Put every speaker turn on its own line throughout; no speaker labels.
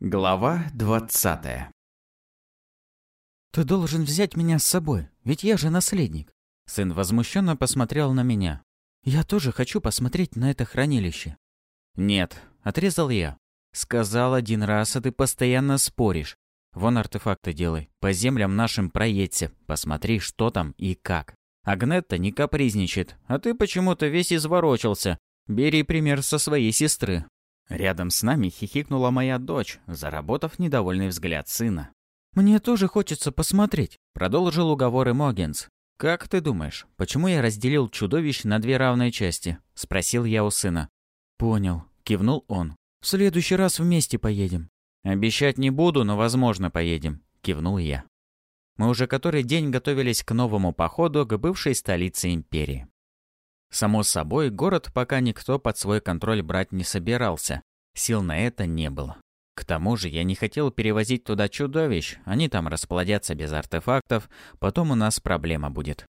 Глава двадцатая
«Ты должен взять меня с собой, ведь я же наследник». Сын возмущенно посмотрел на меня. «Я тоже хочу посмотреть на это хранилище».
«Нет», — отрезал я. «Сказал один раз, а ты постоянно споришь. Вон артефакты делай, по землям нашим проедься, посмотри, что там и как. Агнетта не капризничает, а ты почему-то весь изворочился. Бери пример со своей сестры». Рядом с нами хихикнула моя дочь, заработав недовольный взгляд сына.
«Мне тоже хочется посмотреть», —
продолжил уговоры Могенс. «Как ты думаешь, почему я разделил чудовищ на две равные части?» — спросил я у сына.
«Понял», — кивнул он. «В следующий раз вместе поедем».
«Обещать не буду, но, возможно, поедем», — кивнул я. Мы уже который день готовились к новому походу к бывшей столице империи. Само собой, город пока никто под свой контроль брать не собирался. Сил на это не было. К тому же я не хотел перевозить туда чудовищ, они там расплодятся без артефактов, потом у нас проблема будет.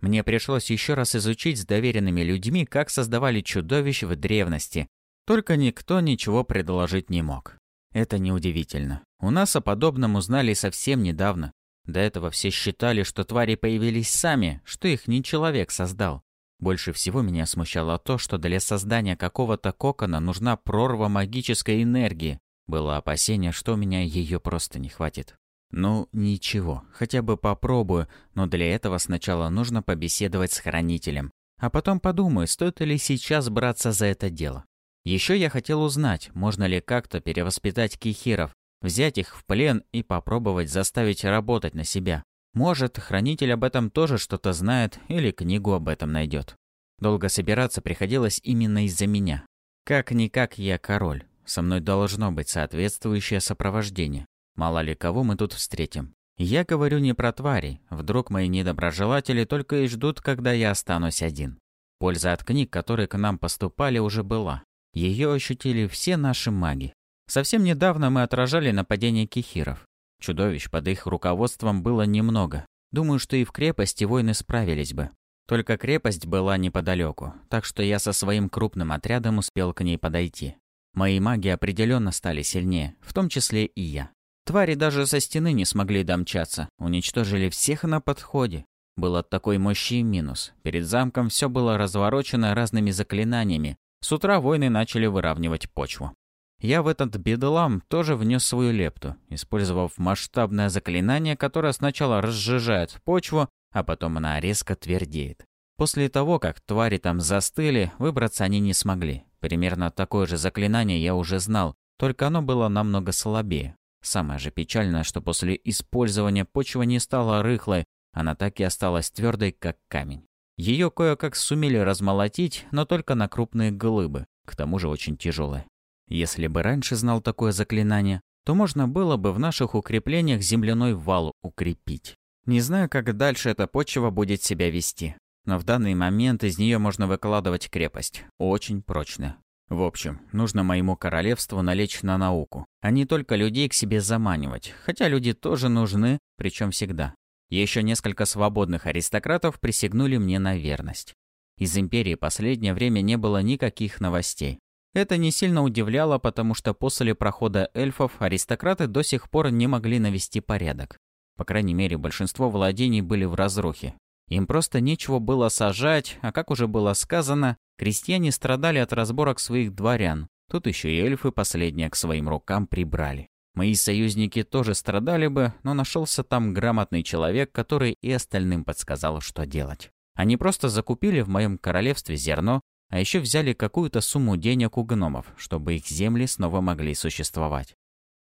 Мне пришлось еще раз изучить с доверенными людьми, как создавали чудовищ в древности. Только никто ничего предложить не мог. Это неудивительно. У нас о подобном узнали совсем недавно. До этого все считали, что твари появились сами, что их не человек создал. Больше всего меня смущало то, что для создания какого-то кокона нужна прорва магической энергии. Было опасение, что у меня ее просто не хватит. Ну, ничего, хотя бы попробую, но для этого сначала нужно побеседовать с хранителем. А потом подумаю, стоит ли сейчас браться за это дело. Еще я хотел узнать, можно ли как-то перевоспитать кихиров, взять их в плен и попробовать заставить работать на себя. Может, хранитель об этом тоже что-то знает или книгу об этом найдет. Долго собираться приходилось именно из-за меня. Как-никак я король. Со мной должно быть соответствующее сопровождение. Мало ли кого мы тут встретим. Я говорю не про твари. Вдруг мои недоброжелатели только и ждут, когда я останусь один. Польза от книг, которые к нам поступали, уже была. Ее ощутили все наши маги. Совсем недавно мы отражали нападение кихиров. Чудовищ под их руководством было немного. Думаю, что и в крепости воины справились бы. Только крепость была неподалеку, так что я со своим крупным отрядом успел к ней подойти. Мои маги определенно стали сильнее, в том числе и я. Твари даже со стены не смогли домчаться, уничтожили всех на подходе. Был от такой мощи и минус. Перед замком все было разворочено разными заклинаниями. С утра воины начали выравнивать почву. Я в этот бедлам тоже внес свою лепту, использовав масштабное заклинание, которое сначала разжижает почву, а потом она резко твердеет. После того, как твари там застыли, выбраться они не смогли. Примерно такое же заклинание я уже знал, только оно было намного слабее. Самое же печальное, что после использования почва не стала рыхлой, она так и осталась твердой, как камень. Ее кое-как сумели размолотить, но только на крупные глыбы, к тому же очень тяжелые. Если бы раньше знал такое заклинание, то можно было бы в наших укреплениях земляной вал укрепить. Не знаю, как дальше эта почва будет себя вести, но в данный момент из нее можно выкладывать крепость, очень прочная. В общем, нужно моему королевству налечь на науку, а не только людей к себе заманивать, хотя люди тоже нужны, причем всегда. Еще несколько свободных аристократов присягнули мне на верность. Из империи последнее время не было никаких новостей. Это не сильно удивляло, потому что после прохода эльфов аристократы до сих пор не могли навести порядок. По крайней мере, большинство владений были в разрухе. Им просто нечего было сажать, а как уже было сказано, крестьяне страдали от разборок своих дворян. Тут еще и эльфы последнее к своим рукам прибрали. Мои союзники тоже страдали бы, но нашелся там грамотный человек, который и остальным подсказал, что делать. Они просто закупили в моем королевстве зерно, а еще взяли какую-то сумму денег у гномов, чтобы их земли снова могли существовать.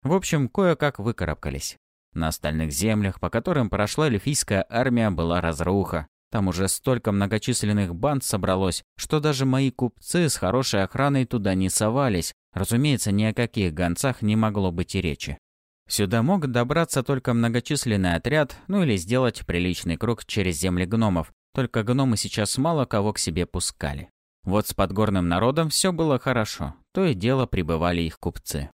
В общем, кое-как выкарабкались. На остальных землях, по которым прошла эльфийская армия, была разруха. Там уже столько многочисленных банд собралось, что даже мои купцы с хорошей охраной туда не совались. Разумеется, ни о каких гонцах не могло быть и речи. Сюда мог добраться только многочисленный отряд, ну или сделать приличный круг через земли гномов. Только гномы сейчас мало кого к себе пускали. Вот с подгорным народом все было хорошо, то и дело прибывали их купцы.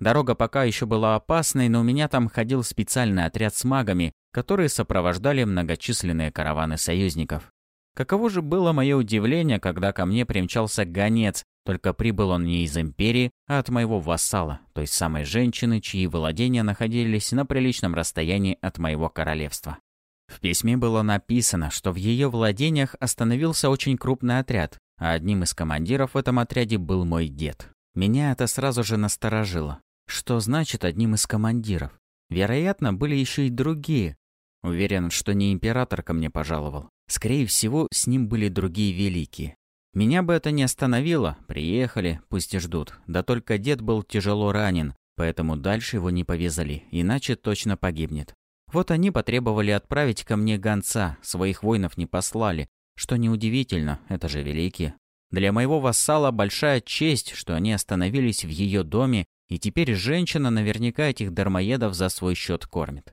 Дорога пока еще была опасной, но у меня там ходил специальный отряд с магами, которые сопровождали многочисленные караваны союзников. Каково же было мое удивление, когда ко мне примчался гонец, Только прибыл он не из империи, а от моего вассала, той самой женщины, чьи владения находились на приличном расстоянии от моего королевства. В письме было написано, что в ее владениях остановился очень крупный отряд, а одним из командиров в этом отряде был мой дед. Меня это сразу же насторожило. Что значит одним из командиров? Вероятно, были еще и другие. Уверен, что не император ко мне пожаловал. Скорее всего, с ним были другие великие. Меня бы это не остановило. Приехали, пусть и ждут. Да только дед был тяжело ранен, поэтому дальше его не повезли, иначе точно погибнет. Вот они потребовали отправить ко мне гонца, своих воинов не послали. Что неудивительно, это же великие. Для моего вассала большая честь, что они остановились в ее доме, и теперь женщина наверняка этих дармоедов за свой счет кормит.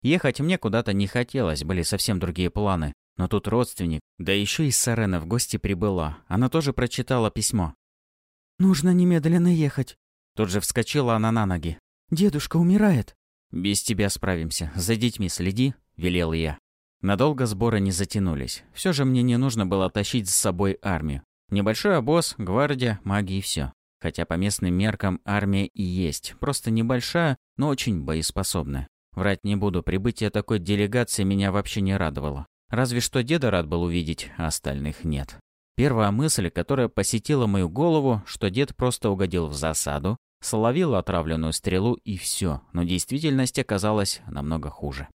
Ехать мне куда-то не хотелось, были совсем другие планы. Но тут родственник, да еще и Сарена в гости прибыла. Она тоже прочитала письмо.
«Нужно немедленно ехать».
Тут же вскочила она на ноги.
«Дедушка умирает».
«Без тебя справимся. За детьми следи», — велел я. Надолго сборы не затянулись. Все же мне не нужно было тащить с собой армию. Небольшой обоз, гвардия, маги и все. Хотя по местным меркам армия и есть. Просто небольшая, но очень боеспособная. Врать не буду, прибытие такой делегации меня вообще не радовало. Разве что деда рад был увидеть, а остальных нет. Первая мысль, которая посетила мою голову, что дед просто угодил в засаду, словил отравленную стрелу и все, но действительность оказалась намного хуже.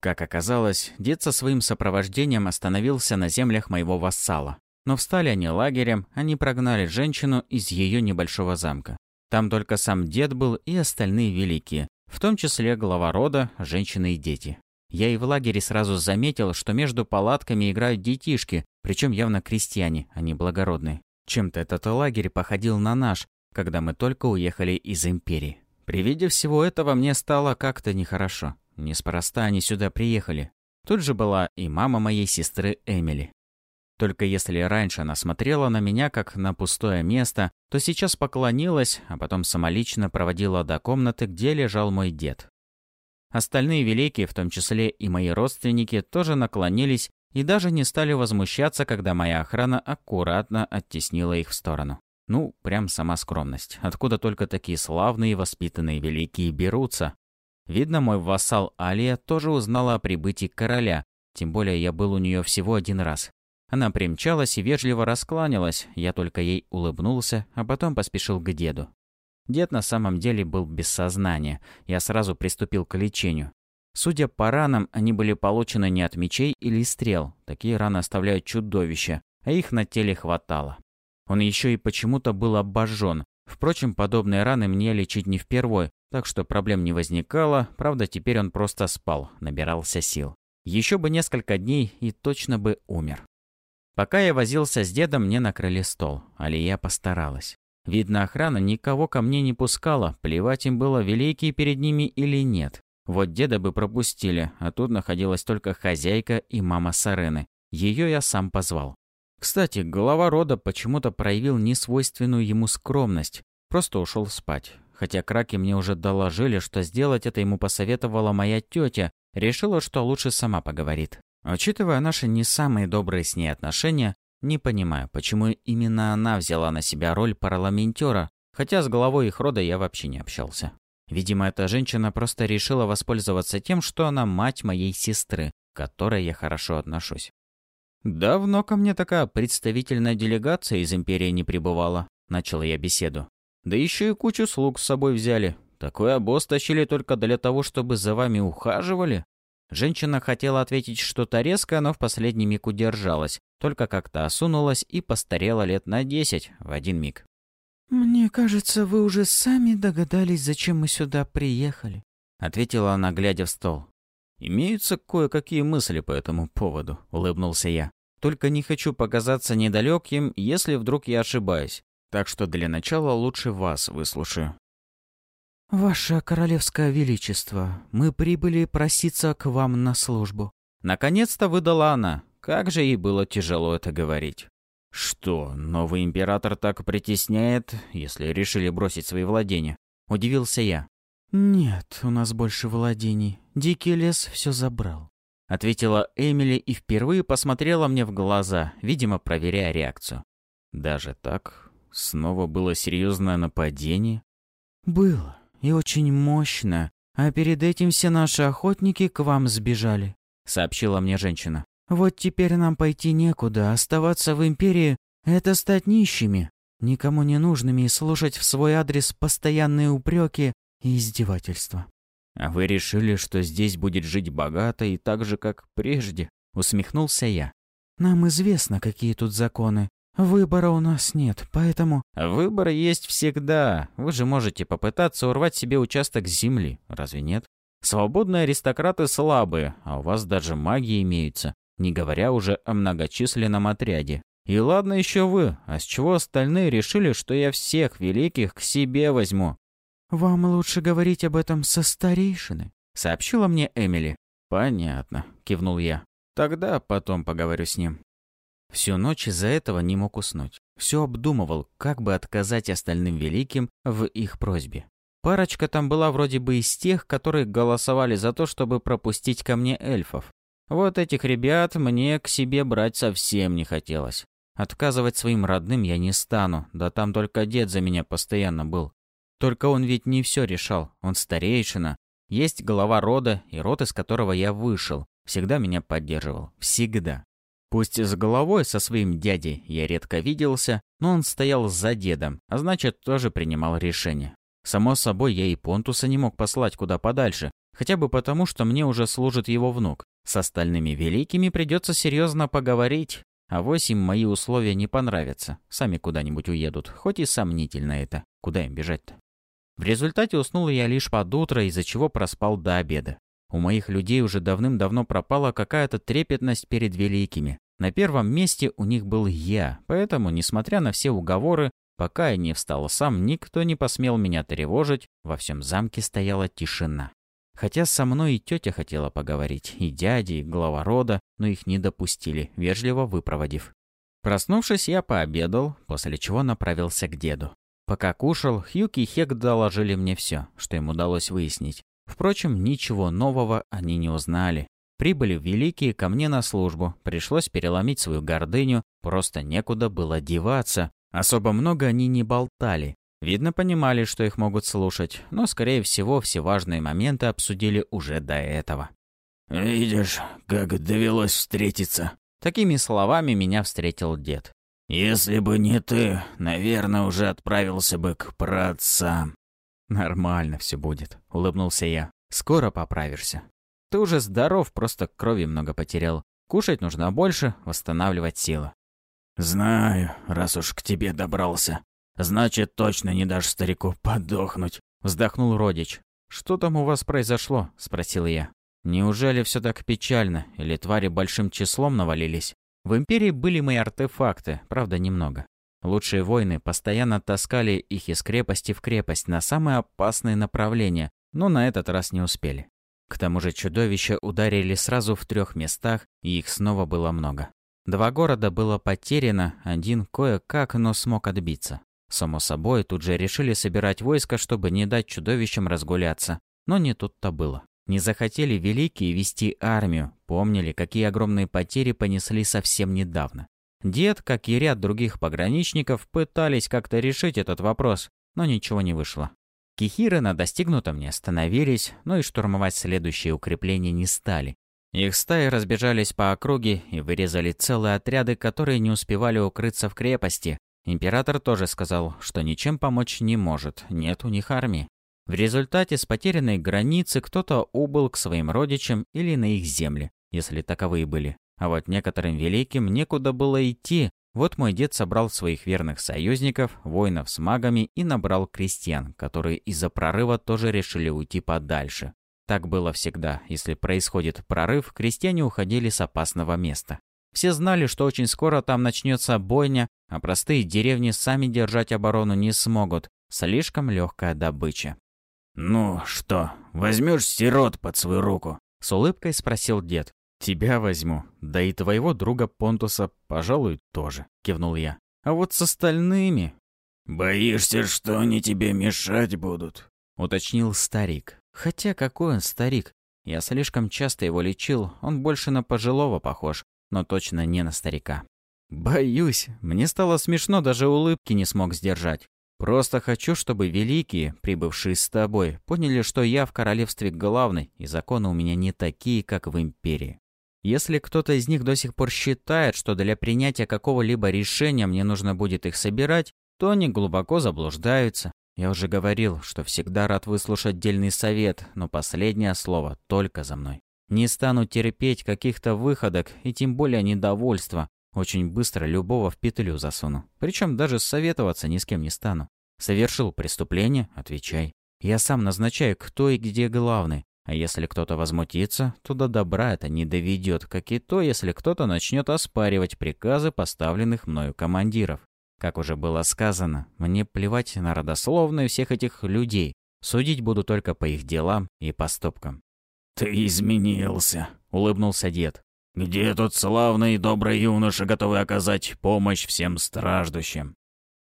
Как оказалось, дед со своим сопровождением остановился на землях моего вассала. Но встали они лагерем, они прогнали женщину из ее небольшого замка. Там только сам дед был и остальные великие, в том числе глава рода, женщины и дети. Я и в лагере сразу заметил, что между палатками играют детишки, причем явно крестьяне, а не благородные. Чем-то этот лагерь походил на наш, когда мы только уехали из империи. При виде всего этого мне стало как-то нехорошо. Неспроста они сюда приехали. Тут же была и мама моей сестры Эмили. Только если раньше она смотрела на меня как на пустое место, то сейчас поклонилась, а потом самолично проводила до комнаты, где лежал мой дед. Остальные великие, в том числе и мои родственники, тоже наклонились и даже не стали возмущаться, когда моя охрана аккуратно оттеснила их в сторону. Ну, прям сама скромность. Откуда только такие славные воспитанные великие берутся? Видно, мой вассал Алия тоже узнала о прибытии короля, тем более я был у нее всего один раз. Она примчалась и вежливо раскланялась, я только ей улыбнулся, а потом поспешил к деду. Дед на самом деле был без сознания. Я сразу приступил к лечению. Судя по ранам, они были получены не от мечей или стрел. Такие раны оставляют чудовища, а их на теле хватало. Он еще и почему-то был обожжен. Впрочем, подобные раны мне лечить не впервой, так что проблем не возникало, правда, теперь он просто спал, набирался сил. Еще бы несколько дней и точно бы умер. Пока я возился с дедом, мне накрыли стол. Алия постаралась. Видно, охрана никого ко мне не пускала, плевать им было, великие перед ними или нет. Вот деда бы пропустили, а тут находилась только хозяйка и мама Сарены. Ее я сам позвал. Кстати, глава рода почему-то проявил несвойственную ему скромность, просто ушел спать. Хотя краки мне уже доложили, что сделать это ему посоветовала моя тетя, решила, что лучше сама поговорит. Учитывая наши не самые добрые с ней отношения, не понимаю, почему именно она взяла на себя роль парламентера, хотя с главой их рода я вообще не общался. Видимо, эта женщина просто решила воспользоваться тем, что она мать моей сестры, к которой я хорошо отношусь. «Давно ко мне такая представительная делегация из Империи не прибывала», — начал я беседу. «Да еще и кучу слуг с собой взяли. Такой обоз тащили только для того, чтобы за вами ухаживали?» Женщина хотела ответить что-то резкое, но в последний миг удержалась, только как-то осунулась и постарела лет на десять в один миг.
«Мне кажется, вы уже сами догадались, зачем мы сюда приехали», — ответила она, глядя в стол.
«Имеются кое-какие мысли по этому поводу», — улыбнулся я. «Только не хочу показаться недалеким, если вдруг я ошибаюсь. Так что для начала лучше вас выслушаю».
«Ваше Королевское Величество, мы прибыли проситься к вам на службу».
Наконец-то выдала она. Как же ей было тяжело это говорить. «Что, новый император так притесняет, если решили бросить свои владения?» Удивился я.
«Нет, у нас больше владений. Дикий лес все забрал», — ответила Эмили и впервые посмотрела мне в глаза, видимо, проверяя реакцию.
«Даже так? снова было серьезное нападение?
Было. И очень мощно. А перед этим все наши охотники к вам сбежали, сообщила мне женщина. Вот теперь нам пойти некуда, оставаться в империи — это стать нищими, никому не нужными и слушать в свой адрес постоянные упреки и издевательства.
«А вы решили, что здесь будет жить богато и так же, как прежде?» — усмехнулся я.
«Нам известно, какие тут законы. Выбора у нас нет, поэтому...»
«Выбор есть всегда. Вы же можете попытаться урвать себе участок земли, разве нет? Свободные аристократы слабые, а у вас даже маги имеются, не говоря уже о многочисленном отряде. И ладно еще вы, а с чего остальные решили, что я всех великих к себе возьму?
«Вам лучше говорить об этом со старейшины», — сообщила мне Эмили.
«Понятно», — кивнул я. «Тогда потом поговорю с ним». Всю ночь из-за этого не мог уснуть. Все обдумывал, как бы отказать остальным великим в их просьбе. Парочка там была вроде бы из тех, которые голосовали за то, чтобы пропустить ко мне эльфов. Вот этих ребят мне к себе брать совсем не хотелось. Отказывать своим родным я не стану, да там только дед за меня постоянно был. Только он ведь не все решал, он старейшина. Есть глава рода, и род, из которого я вышел, всегда меня поддерживал. Всегда. Пусть с головой со своим дядей я редко виделся, но он стоял за дедом, а значит, тоже принимал решения. Само собой, я и Понтуса не мог послать куда подальше, хотя бы потому, что мне уже служит его внук. С остальными великими придется серьезно поговорить, а восемь мои условия не понравятся, сами куда-нибудь уедут, хоть и сомнительно это, куда им бежать-то. В результате уснул я лишь под утро, из-за чего проспал до обеда. У моих людей уже давным-давно пропала какая-то трепетность перед великими. На первом месте у них был я, поэтому, несмотря на все уговоры, пока я не встал сам, никто не посмел меня тревожить, во всем замке стояла тишина. Хотя со мной и тетя хотела поговорить, и дядя, и глава рода, но их не допустили, вежливо выпроводив. Проснувшись, я пообедал, после чего направился к деду. Пока кушал, Хьюк и Хек доложили мне все, что им удалось выяснить. Впрочем, ничего нового они не узнали. Прибыли великие ко мне на службу, пришлось переломить свою гордыню, просто некуда было деваться. Особо много они не болтали. Видно, понимали, что их могут слушать, но, скорее всего, все важные моменты обсудили уже до этого.
«Видишь, как довелось встретиться?»
Такими словами меня встретил дед.
Если бы не ты, наверное, уже отправился бы к праотцам.
Нормально все будет, улыбнулся я. Скоро поправишься. Ты уже здоров, просто крови много потерял. Кушать нужно больше, восстанавливать силы.
Знаю, раз уж к тебе добрался. Значит, точно не дашь старику подохнуть.
Вздохнул родич. Что там у вас произошло? Спросил я. Неужели все так печально, или твари большим числом навалились? В Империи были мои артефакты, правда немного. Лучшие воины постоянно таскали их из крепости в крепость на самые опасные направления, но на этот раз не успели. К тому же чудовища ударили сразу в трех местах, и их снова было много. Два города было потеряно, один кое-как, но смог отбиться. Само собой, тут же решили собирать войско, чтобы не дать чудовищам разгуляться. Но не тут-то было. Не захотели великие вести армию, помнили, какие огромные потери понесли совсем недавно. Дед, как и ряд других пограничников, пытались как-то решить этот вопрос, но ничего не вышло. Кихиры на достигнутом не остановились, но и штурмовать следующие укрепления не стали. Их стаи разбежались по округе и вырезали целые отряды, которые не успевали укрыться в крепости. Император тоже сказал, что ничем помочь не может, нет у них армии. В результате с потерянной границы кто-то убыл к своим родичам или на их земли, если таковые были. А вот некоторым великим некуда было идти. Вот мой дед собрал своих верных союзников, воинов с магами и набрал крестьян, которые из-за прорыва тоже решили уйти подальше. Так было всегда. Если происходит прорыв, крестьяне уходили с опасного места. Все знали, что очень скоро там начнется бойня, а простые деревни сами держать оборону не смогут. Слишком легкая добыча.
«Ну что, возьмешь сирот под свою руку?»
С улыбкой спросил дед. «Тебя возьму. Да и твоего друга Понтуса, пожалуй, тоже», — кивнул я. «А вот с остальными...»
«Боишься, что они тебе мешать будут?»
— уточнил старик. «Хотя какой он старик? Я слишком часто его лечил, он больше на пожилого похож, но точно не на старика». Боюсь. Мне стало смешно, даже улыбки не смог сдержать. Просто хочу, чтобы великие, прибывшие с тобой, поняли, что я в королевстве главный, и законы у меня не такие, как в империи. Если кто-то из них до сих пор считает, что для принятия какого-либо решения мне нужно будет их собирать, то они глубоко заблуждаются. Я уже говорил, что всегда рад выслушать дельный совет, но последнее слово только за мной. Не стану терпеть каких-то выходок и тем более недовольства. Очень быстро любого в петлю засуну. Причем даже советоваться ни с кем не стану. Совершил преступление – отвечай. Я сам назначаю, кто и где главный. А если кто-то возмутится, то до добра это не доведет, как и то, если кто-то начнет оспаривать приказы поставленных мною командиров. Как уже было сказано, мне плевать на родословные всех этих людей. Судить буду только по их делам и поступкам.
«Ты изменился», — улыбнулся дед.
«Где тот славный и добрый юноша, готовый оказать помощь всем страждущим?»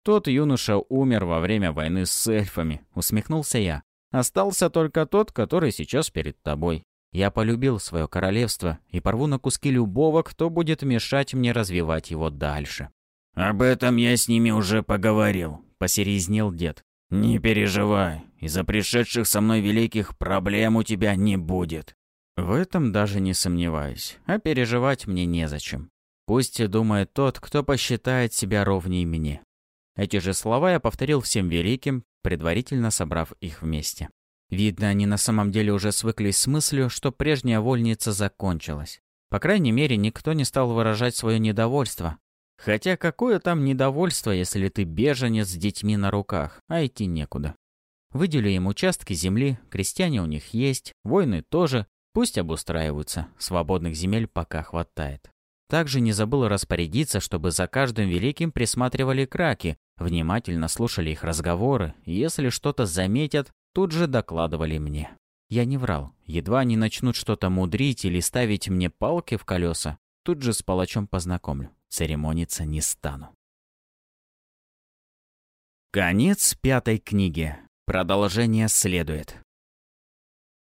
«Тот юноша умер во время войны с эльфами», — усмехнулся я. Остался только тот, который сейчас перед тобой. Я полюбил свое королевство и порву на куски любого, кто будет мешать мне развивать его дальше».
«Об этом я с ними уже поговорил», — посерьезнел дед. «Не переживай, из-за пришедших со мной великих проблем у тебя не будет».
В этом даже не сомневаюсь, а переживать мне незачем. Пусть думает тот, кто посчитает себя ровней мне. Эти же слова я повторил всем великим, предварительно собрав их вместе. Видно, они на самом деле уже свыклись с мыслью, что прежняя вольница закончилась. По крайней мере, никто не стал выражать свое недовольство. Хотя какое там недовольство, если ты беженец с детьми на руках, а идти некуда. Выделю им участки земли, крестьяне у них есть, войны тоже, пусть обустраиваются, свободных земель пока хватает. Также не забыл распорядиться, чтобы за каждым великим присматривали краки, внимательно слушали их разговоры, и если что-то заметят, тут же докладывали мне. Я не врал. Едва они начнут что-то мудрить или ставить мне палки в колеса, тут же с палачом познакомлю. Церемониться не стану. Конец пятой книги. Продолжение следует.